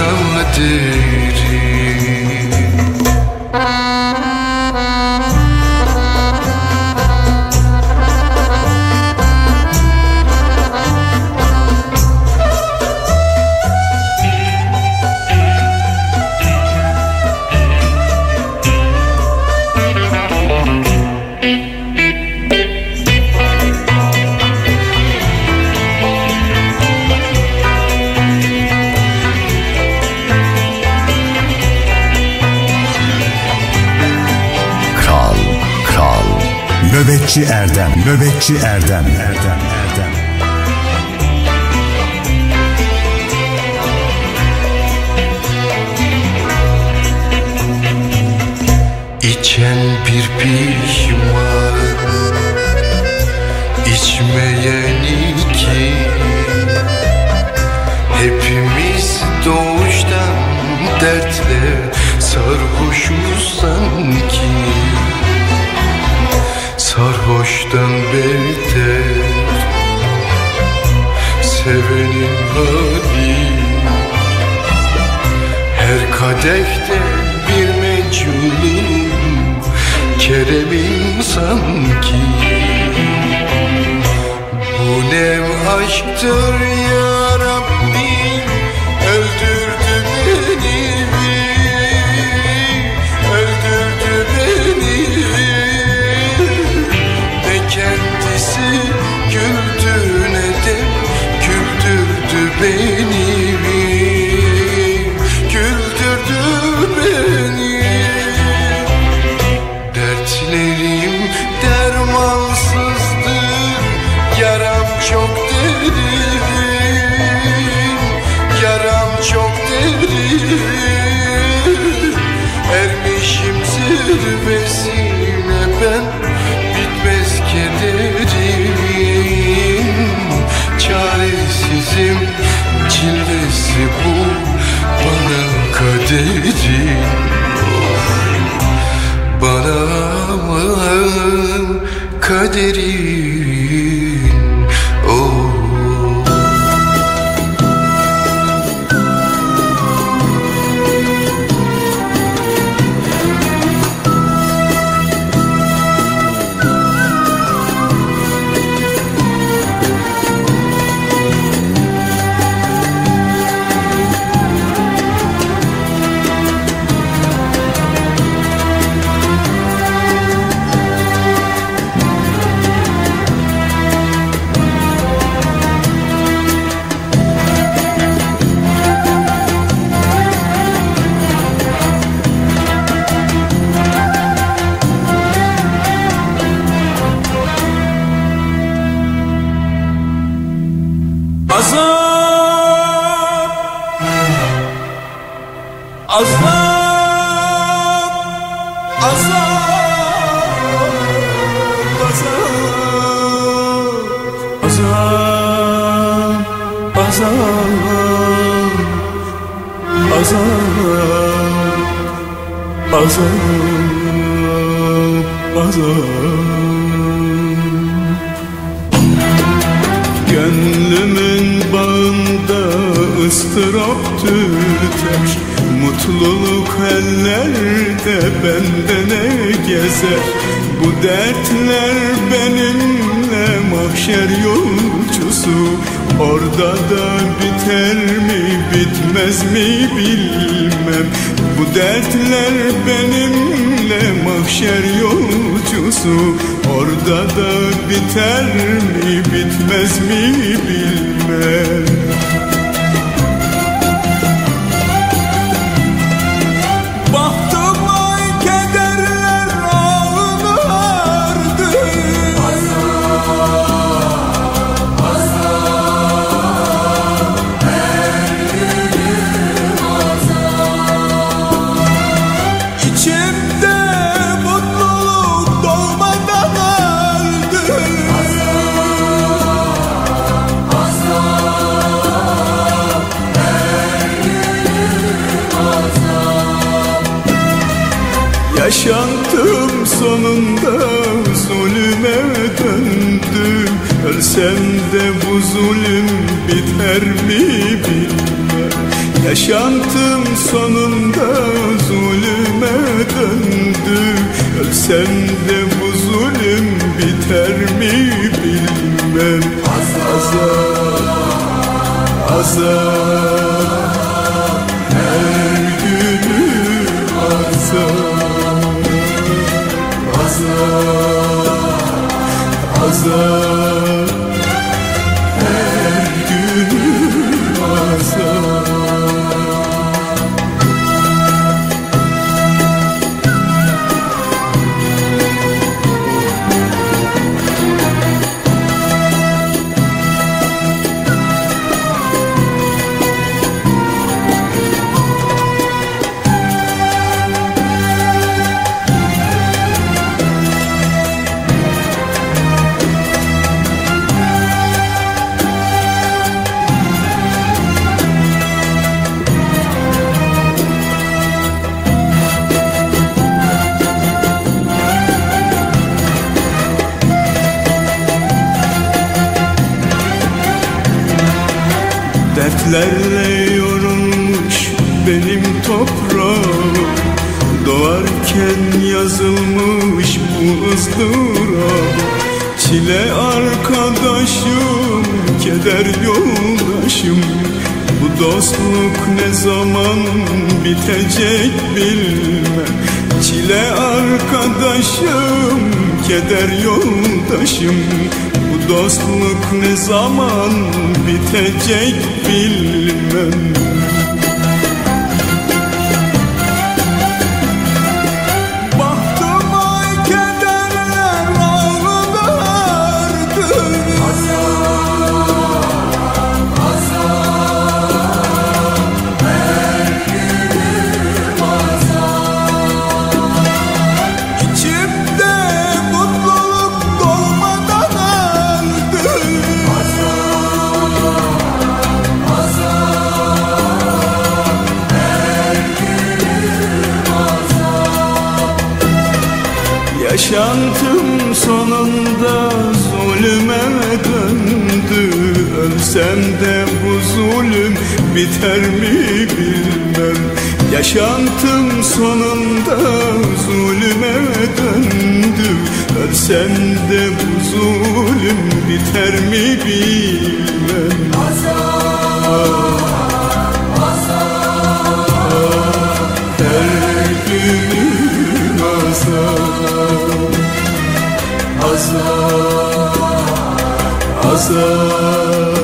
I'm a DJ. Nöbetçi Erdem. Hali Her kadehte bir mecnun Kerem'in sanki. Bu ne aşktır ya öderim tüter Mutluluk ellerde bende ne gezer? Bu dertler benimle mahşer yolcusu. Orada da biter mi bitmez mi bilmem. Bu dertler benimle mahşer yolcusu. Orada da biter mi bitmez mi bilmem zulüm biter mi bilmem. Yaşantım sonunda zulüme döndü. Ölsem de bu zulüm biter mi bilmem. Azap, azap azap Azap, azap yolun bitecek bilme. Çile arkadaşım, keder yoldaşım. Bu dostluk ne zaman bitecek bilmem. Yaşantım sonunda zulüme döndü. Ölsem de bu zulüm biter mi bilmem. Azar, azar Her günüm azar Azar, azar.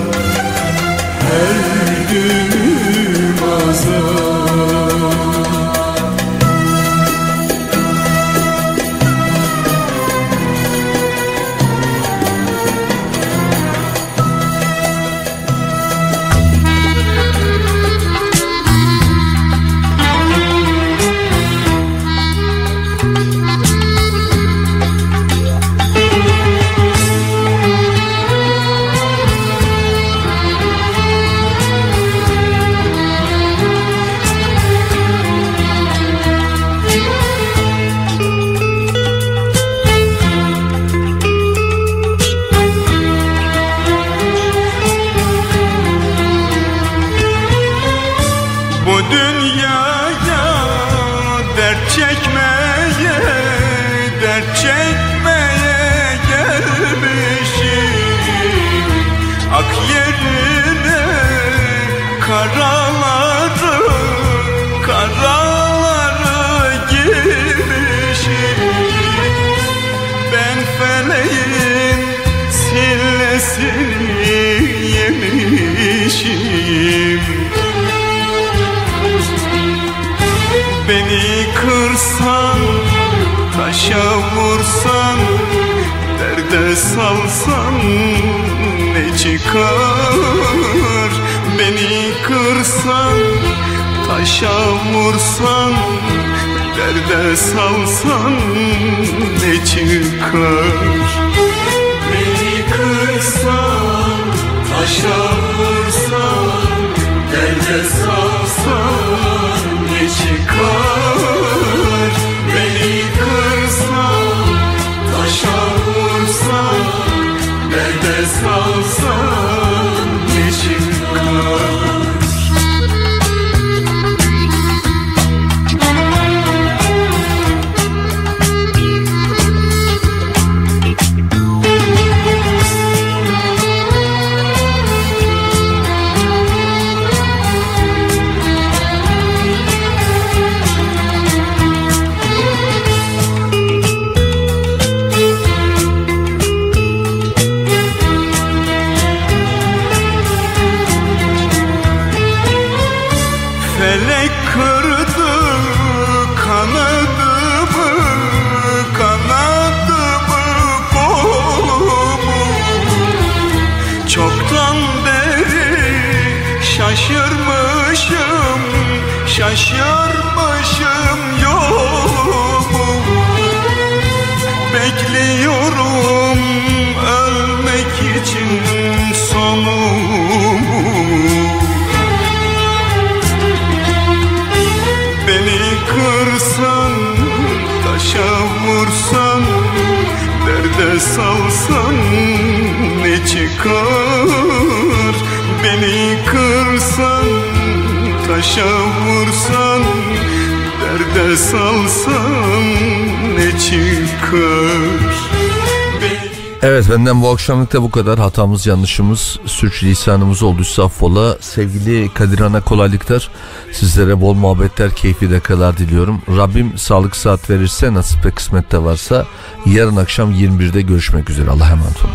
Her günüm azar. Derde salsan ne çıkar Evet benden bu akşamlık da bu kadar. Hatamız, yanlışımız, sürçülisanımız olduysa affola. Sevgili Kadir Ana kolaylıklar. Sizlere bol muhabbetler, keyifli dakikalar diliyorum. Rabbim sağlık saat verirse, nasip ve kısmette varsa yarın akşam 21'de görüşmek üzere. Allah'a emanet olun.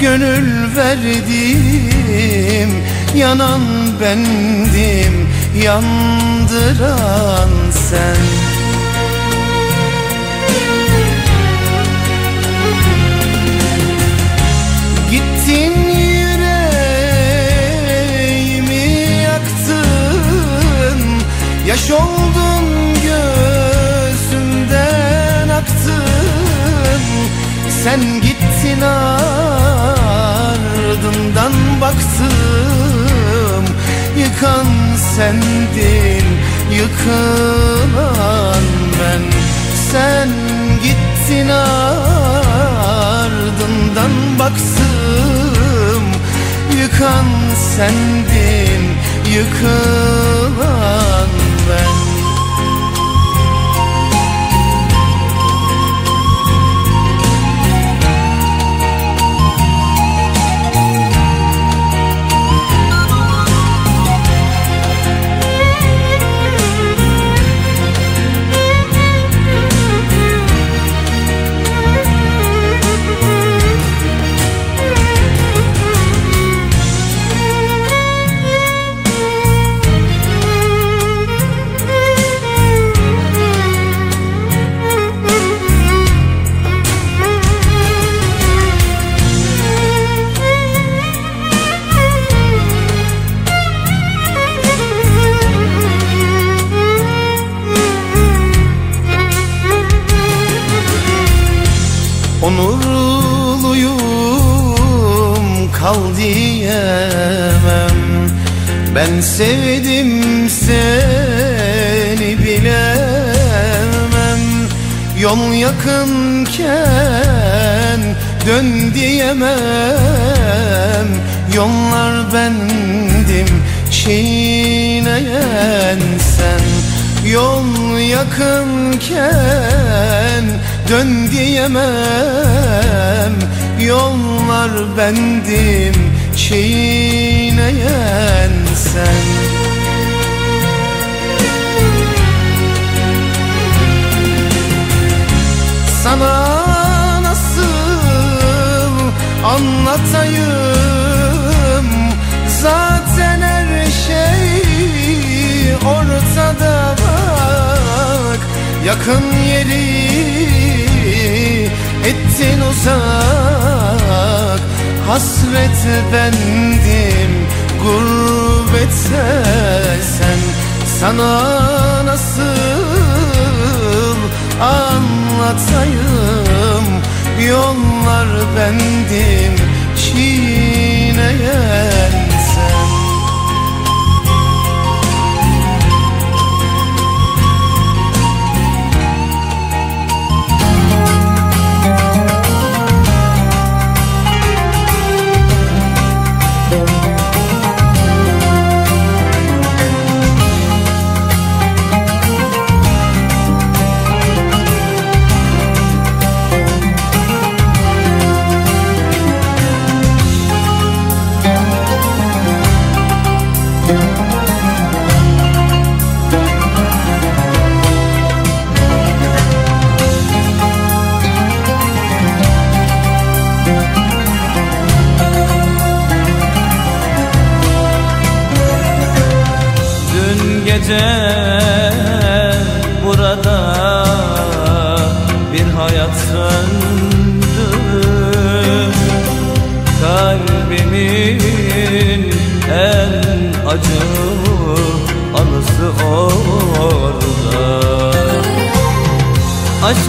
gönül verdim Yanan bendim, yandıran sen. Gittin yüreğimi yaktın Yaş oldun gözümden aktın. Sen gittin ardından baktım Yıkan sendin, yıkılan ben. Sen gittin ardından baktım Yıkan sendin, yıkılan Onurluyum kal diyemem. Ben sevdim seni bilemem. Yol yakınken dön diyemem. Yollar bendim çiğneyen sen. Yol yakınken dön diyemem. Yollar bendim çiğneyen sen Sana nasıl anlatayım? Zaten her şey ortada bak. Yakın yeri ettin uzak Hasret bendim. Gurbette sen Sana nasıl anlatayım? Yollar bendim çiğneyen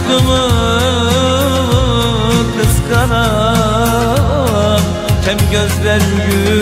Aşkımı kıskanan hem gözler güldü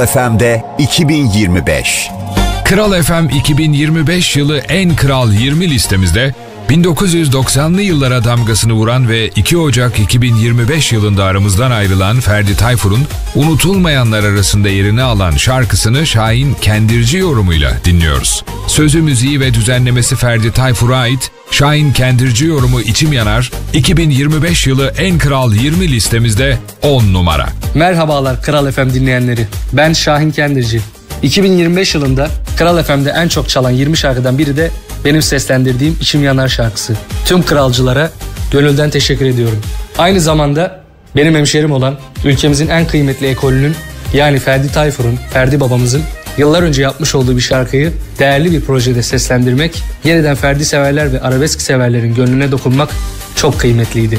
Kral FM'de 2025. Kral FM 2025 yılı en kral 20 listemizde 1990'lı yıllara damgasını vuran ve 2 Ocak 2025 yılında aramızdan ayrılan Ferdi Tayfur'un unutulmayanlar arasında yerini alan şarkısını Şahin Kendirci yorumuyla dinliyoruz. Sözü müziği ve düzenlemesi Ferdi Tayfur'a ait Şahin Kendirci yorumu içim yanar 2025 yılı en kral 20 listemizde 10 numara. Merhabalar Kral FM dinleyenleri. Ben Şahin Kendirci. 2025 yılında Kral FM'de en çok çalan 20 şarkıdan biri de benim seslendirdiğim İçim Yanar şarkısı. Tüm kralcılara gönülden teşekkür ediyorum. Aynı zamanda benim hemşerim olan ülkemizin en kıymetli ekolünün yani Ferdi Tayfur'un, Ferdi babamızın yıllar önce yapmış olduğu bir şarkıyı değerli bir projede seslendirmek, yeniden Ferdi severler ve arabesk severlerin gönlüne dokunmak çok kıymetliydi.